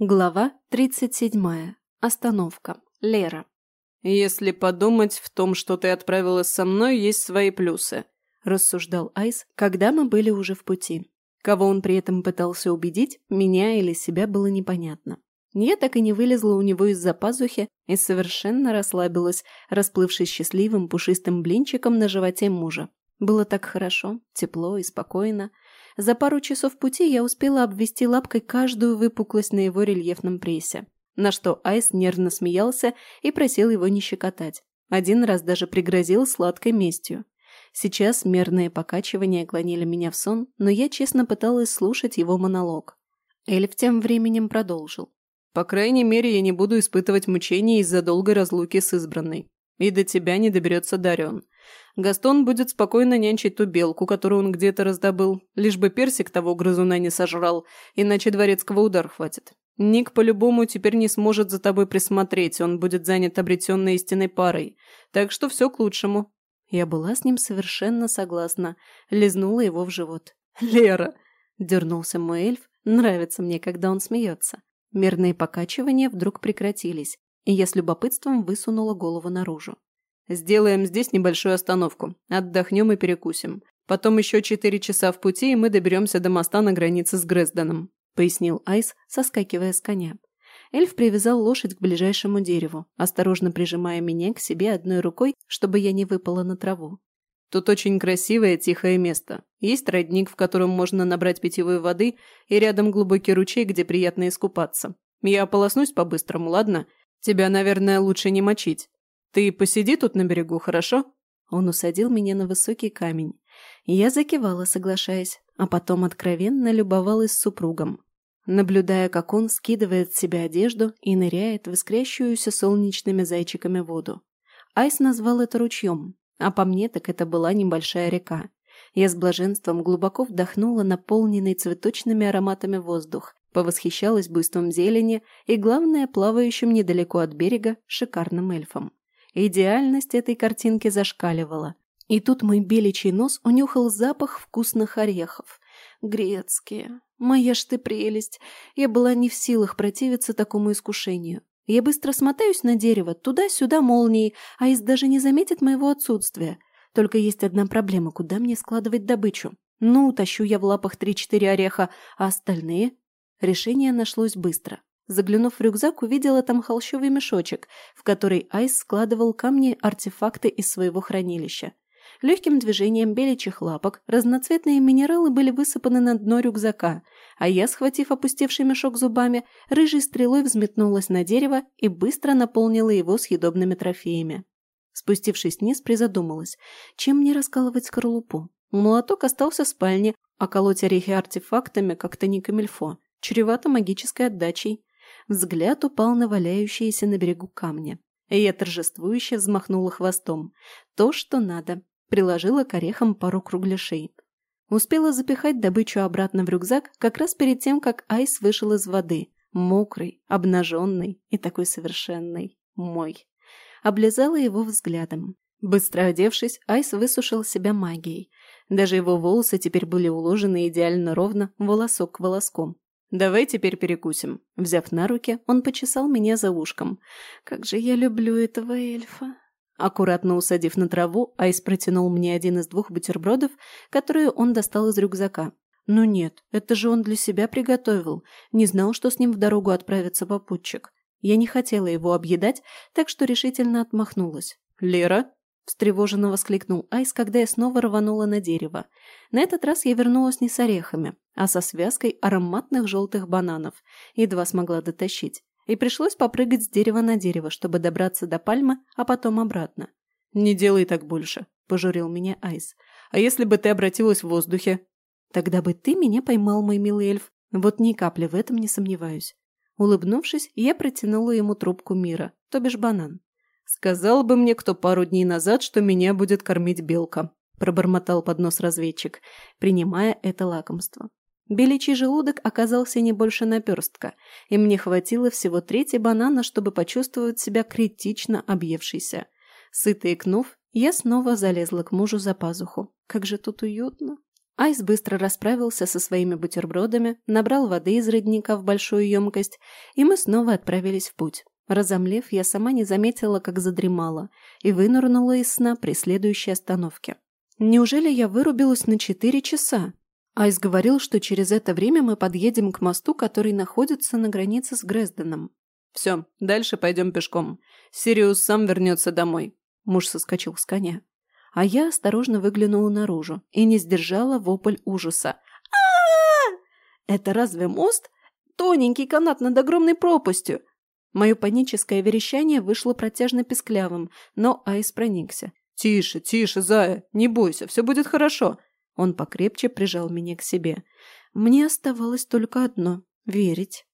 Глава 37. Остановка. Лера. «Если подумать, в том, что ты отправилась со мной, есть свои плюсы», – рассуждал Айс, когда мы были уже в пути. Кого он при этом пытался убедить, меня или себя было непонятно. Я так и не вылезла у него из-за пазухи и совершенно расслабилась, расплывшись счастливым пушистым блинчиком на животе мужа. Было так хорошо, тепло и спокойно. За пару часов пути я успела обвести лапкой каждую выпуклость на его рельефном прессе, на что Айс нервно смеялся и просил его не щекотать. Один раз даже пригрозил сладкой местью. Сейчас мерные покачивания клонили меня в сон, но я честно пыталась слушать его монолог. Эльф тем временем продолжил. «По крайней мере, я не буду испытывать мучений из-за долгой разлуки с избранной. И до тебя не доберется Дарион. Гастон будет спокойно нянчить ту белку, которую он где-то раздобыл, лишь бы персик того грызуна не сожрал, иначе дворецкого удар хватит. Ник по-любому теперь не сможет за тобой присмотреть, он будет занят обретенной истинной парой. Так что все к лучшему». Я была с ним совершенно согласна, лизнула его в живот. «Лера!» – дернулся мой эльф, нравится мне, когда он смеется. Мерные покачивания вдруг прекратились, и я с любопытством высунула голову наружу. Сделаем здесь небольшую остановку. Отдохнем и перекусим. Потом еще четыре часа в пути, и мы доберемся до моста на границе с Грезденом», – пояснил Айс, соскакивая с коня. Эльф привязал лошадь к ближайшему дереву, осторожно прижимая меня к себе одной рукой, чтобы я не выпала на траву. Тут очень красивое тихое место. Есть родник, в котором можно набрать питьевой воды, и рядом глубокий ручей, где приятно искупаться. Я ополоснусь по-быстрому, ладно? Тебя, наверное, лучше не мочить. «Ты посиди тут на берегу, хорошо?» Он усадил меня на высокий камень. Я закивала, соглашаясь, а потом откровенно любовалась супругом, наблюдая, как он скидывает с себя одежду и ныряет в искрящуюся солнечными зайчиками воду. Айс назвал это ручьем, а по мне так это была небольшая река. Я с блаженством глубоко вдохнула наполненный цветочными ароматами воздух, повосхищалась буйством зелени и, главное, плавающим недалеко от берега шикарным эльфом. Идеальность этой картинки зашкаливала. И тут мой беличий нос унюхал запах вкусных орехов. Грецкие. Моя ж ты прелесть. Я была не в силах противиться такому искушению. Я быстро смотаюсь на дерево, туда-сюда молнией, а из даже не заметит моего отсутствия. Только есть одна проблема, куда мне складывать добычу? Ну, тащу я в лапах три-четыре ореха, а остальные? Решение нашлось быстро. Заглянув в рюкзак, увидела там холщовый мешочек, в который Айс складывал камни-артефакты из своего хранилища. Легким движением беличьих лапок разноцветные минералы были высыпаны на дно рюкзака, а я, схватив опустевший мешок зубами, рыжей стрелой взметнулась на дерево и быстро наполнила его съедобными трофеями. Спустившись вниз, призадумалась, чем мне раскалывать скорлупу. Молоток остался в спальне, а колоть орехи артефактами как-то не камильфо, чревато магической отдачей. Взгляд упал на валяющиеся на берегу камни. Я торжествующе взмахнула хвостом. То, что надо. Приложила к орехам пару кругляшей. Успела запихать добычу обратно в рюкзак как раз перед тем, как Айс вышел из воды. Мокрый, обнаженный и такой совершенный. Мой. Облизала его взглядом. Быстро одевшись, Айс высушил себя магией. Даже его волосы теперь были уложены идеально ровно, волосок к волоском. «Давай теперь перекусим». Взяв на руки, он почесал меня за ушком. «Как же я люблю этого эльфа!» Аккуратно усадив на траву, Айс протянул мне один из двух бутербродов, которые он достал из рюкзака. «Ну нет, это же он для себя приготовил. Не знал, что с ним в дорогу отправится попутчик. Я не хотела его объедать, так что решительно отмахнулась. «Лера?» Встревоженно воскликнул Айс, когда я снова рванула на дерево. На этот раз я вернулась не с орехами, а со связкой ароматных желтых бананов. Едва смогла дотащить. И пришлось попрыгать с дерева на дерево, чтобы добраться до пальмы, а потом обратно. «Не делай так больше», – пожурил меня Айс. «А если бы ты обратилась в воздухе?» «Тогда бы ты меня поймал, мой милый эльф. Вот ни капли в этом не сомневаюсь». Улыбнувшись, я протянула ему трубку мира, то бишь банан. «Сказал бы мне кто пару дней назад, что меня будет кормить белка», – пробормотал под нос разведчик, принимая это лакомство. Беличий желудок оказался не больше наперстка, и мне хватило всего трети банана, чтобы почувствовать себя критично объевшейся. Сытый икнув, я снова залезла к мужу за пазуху. Как же тут уютно. Айс быстро расправился со своими бутербродами, набрал воды из родника в большую емкость, и мы снова отправились в путь. Разомлев, я сама не заметила, как задремала, и вынырнула из сна при следующей остановке. Неужели я вырубилась на четыре часа? Айс говорил, что через это время мы подъедем к мосту, который находится на границе с Грезденом. «Все, дальше пойдем пешком. Сириус сам вернется домой». Муж соскочил с коня. А я осторожно выглянула наружу и не сдержала вопль ужаса. а Это разве мост? Тоненький канат над огромной пропастью. Мое паническое верещание вышло протяжно песклявым, но Айс проникся. «Тише, тише, зая, не бойся, все будет хорошо». Он покрепче прижал меня к себе. Мне оставалось только одно — верить.